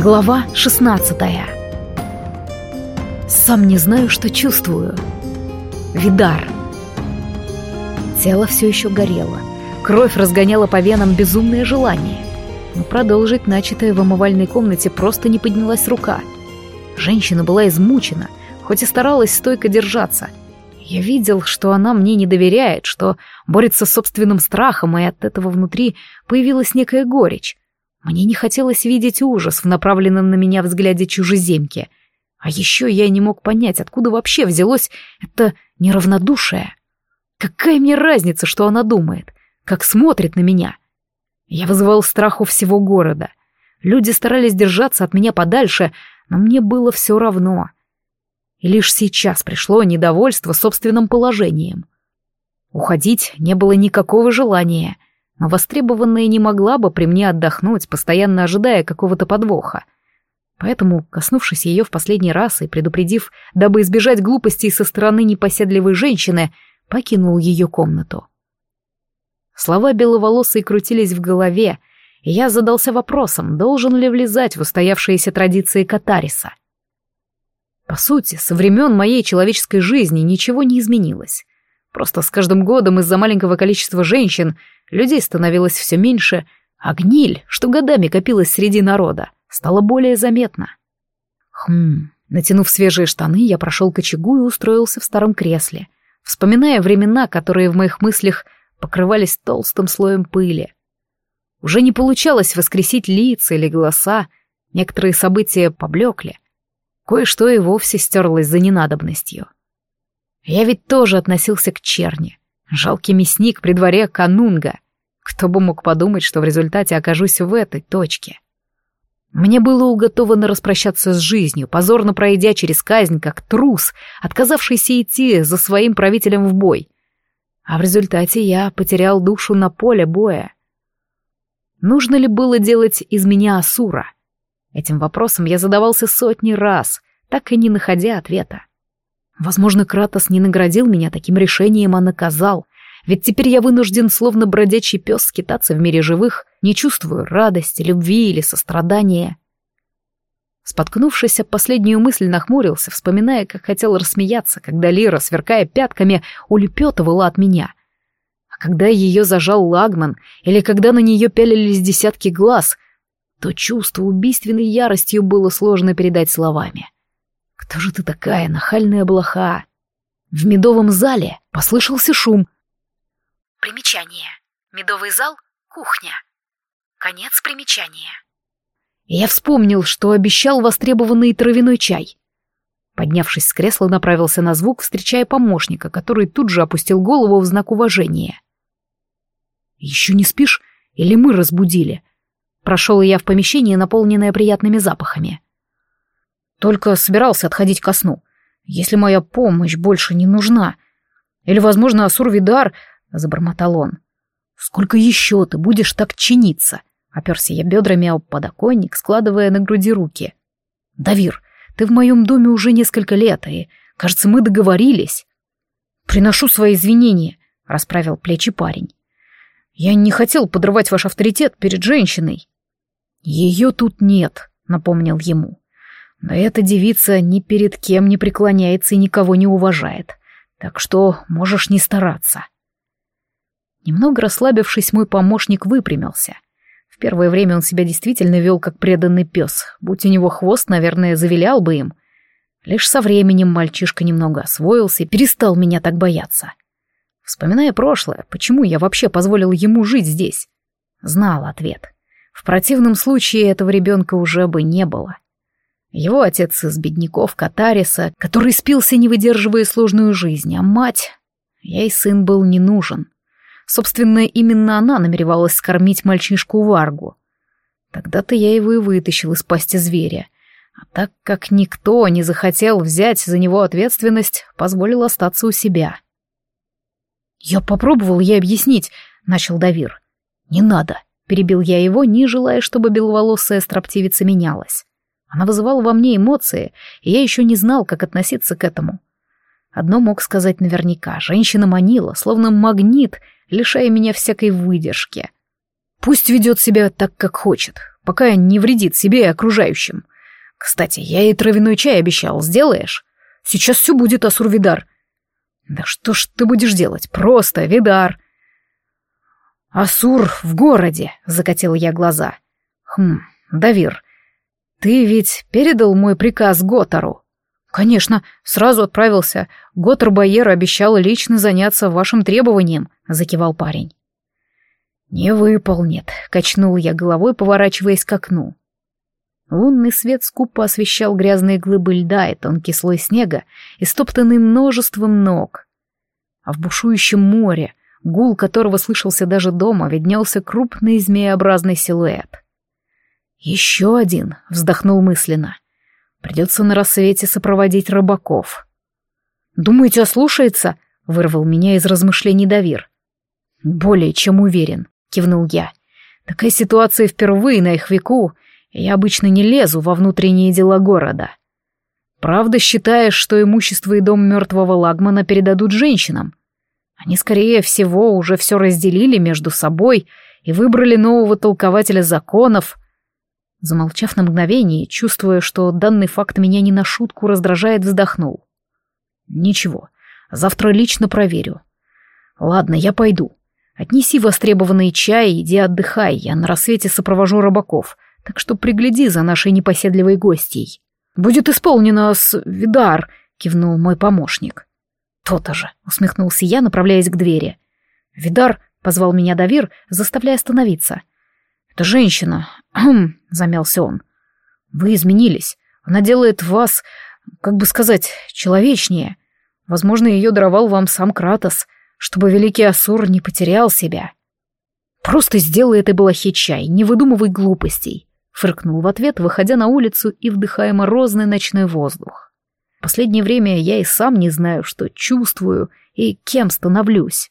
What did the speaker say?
Глава 16 Сам не знаю, что чувствую. Видар. Тело все еще горело. Кровь разгоняла по венам безумное желание. Но продолжить начатое в омывальной комнате просто не поднялась рука. Женщина была измучена, хоть и старалась стойко держаться. Я видел, что она мне не доверяет, что борется с собственным страхом, и от этого внутри появилась некая горечь. Мне не хотелось видеть ужас в направленном на меня взгляде чужеземки. А еще я не мог понять, откуда вообще взялось это неравнодушие. Какая мне разница, что она думает, как смотрит на меня? Я вызывал страх у всего города. Люди старались держаться от меня подальше, но мне было все равно. И лишь сейчас пришло недовольство собственным положением. Уходить не было никакого желания — но востребованная не могла бы при мне отдохнуть, постоянно ожидая какого-то подвоха. Поэтому, коснувшись ее в последний раз и предупредив, дабы избежать глупостей со стороны непоседливой женщины, покинул ее комнату. Слова беловолосой крутились в голове, и я задался вопросом, должен ли влезать в устоявшиеся традиции Катариса. По сути, со времен моей человеческой жизни ничего не изменилось. Просто с каждым годом из-за маленького количества женщин людей становилось все меньше, а гниль, что годами копилась среди народа, стала более заметна. Хм, натянув свежие штаны, я прошел к очагу и устроился в старом кресле, вспоминая времена, которые в моих мыслях покрывались толстым слоем пыли. Уже не получалось воскресить лица или голоса, некоторые события поблекли, кое-что и вовсе стерлось за ненадобностью. Я ведь тоже относился к черни. Жалкий мясник при дворе Канунга. Кто бы мог подумать, что в результате окажусь в этой точке. Мне было уготовано распрощаться с жизнью, позорно пройдя через казнь, как трус, отказавшийся идти за своим правителем в бой. А в результате я потерял душу на поле боя. Нужно ли было делать из меня Асура? Этим вопросом я задавался сотни раз, так и не находя ответа. Возможно, Кратос не наградил меня таким решением, а наказал. Ведь теперь я вынужден, словно бродячий пес, скитаться в мире живых, не чувствую радости, любви или сострадания. Споткнувшись об последнюю мысль, нахмурился, вспоминая, как хотел рассмеяться, когда Лира, сверкая пятками, улепетывала от меня. А когда ее зажал Лагман, или когда на нее пялились десятки глаз, то чувство убийственной яростью было сложно передать словами. — «Кто же ты такая, нахальная блоха?» В медовом зале послышался шум. Примечание. Медовый зал — кухня. Конец примечания. я вспомнил, что обещал востребованный травяной чай. Поднявшись с кресла, направился на звук, встречая помощника, который тут же опустил голову в знак уважения. «Еще не спишь? Или мы разбудили?» Прошел я в помещение, наполненное приятными запахами. Только собирался отходить ко сну. Если моя помощь больше не нужна. Или, возможно, Асур-Видар, — забормотал он. Сколько еще ты будешь так чиниться? Оперся я бедрами об подоконник, складывая на груди руки. Давир, ты в моем доме уже несколько лет, и, кажется, мы договорились. Приношу свои извинения, — расправил плечи парень. Я не хотел подрывать ваш авторитет перед женщиной. Ее тут нет, — напомнил ему. Но эта девица ни перед кем не преклоняется и никого не уважает. Так что можешь не стараться. Немного расслабившись, мой помощник выпрямился. В первое время он себя действительно вел как преданный пес. Будь у него хвост, наверное, завилял бы им. Лишь со временем мальчишка немного освоился и перестал меня так бояться. Вспоминая прошлое, почему я вообще позволил ему жить здесь? Знал ответ. В противном случае этого ребенка уже бы не было. Его отец из бедняков Катариса, который спился, не выдерживая сложную жизнь, а мать... Ей сын был не нужен. Собственно, именно она намеревалась скормить мальчишку Варгу. Тогда-то я его и вытащил из пасти зверя. А так как никто не захотел взять за него ответственность, позволил остаться у себя. «Я попробовал ей объяснить», — начал Давир. «Не надо», — перебил я его, не желая, чтобы беловолосая строптивица менялась. Она вызывала во мне эмоции, и я еще не знал, как относиться к этому. Одно мог сказать наверняка. Женщина манила, словно магнит, лишая меня всякой выдержки. Пусть ведет себя так, как хочет. пока не вредит себе и окружающим. Кстати, я ей травяной чай обещал, сделаешь? Сейчас все будет, Асур Видар. Да что ж ты будешь делать? Просто, Видар. Асур в городе, закатил я глаза. Хм, Давир, ты ведь передал мой приказ Готару? Конечно, сразу отправился. Готар Байер обещал лично заняться вашим требованием, закивал парень. «Не выполнит», — качнул я головой, поворачиваясь к окну. Лунный свет скупо освещал грязные глыбы льда и тонкий слой снега, истоптанный множеством ног. А в бушующем море, гул которого слышался даже дома, виднелся крупный змееобразный силуэт. «Еще один», — вздохнул мысленно. «Придется на рассвете сопроводить рыбаков». «Думаете, ослушается?» — вырвал меня из размышлений Давир. «Более чем уверен», — кивнул я. «Такая ситуация впервые на их веку, я обычно не лезу во внутренние дела города. Правда считаешь, что имущество и дом мертвого Лагмана передадут женщинам? Они, скорее всего, уже все разделили между собой и выбрали нового толкователя законов». Замолчав на мгновение, чувствуя, что данный факт меня не на шутку раздражает, вздохнул. «Ничего, завтра лично проверю. Ладно, я пойду. Отнеси востребованный чай, иди отдыхай, я на рассвете сопровожу рыбаков, так что пригляди за нашей непоседливой гостьей. Будет исполнено с Видар, кивнул мой помощник. То-то же, усмехнулся я, направляясь к двери. Видар позвал меня Давир, заставляя остановиться. Это женщина, хм, замялся он. Вы изменились. Она делает вас, как бы сказать, человечнее. Возможно, ее даровал вам сам Кратос — чтобы великий Асур не потерял себя. «Просто сделай это балахи чай, не выдумывай глупостей», — фыркнул в ответ, выходя на улицу и вдыхая морозный ночной воздух. Последнее время я и сам не знаю, что чувствую и кем становлюсь.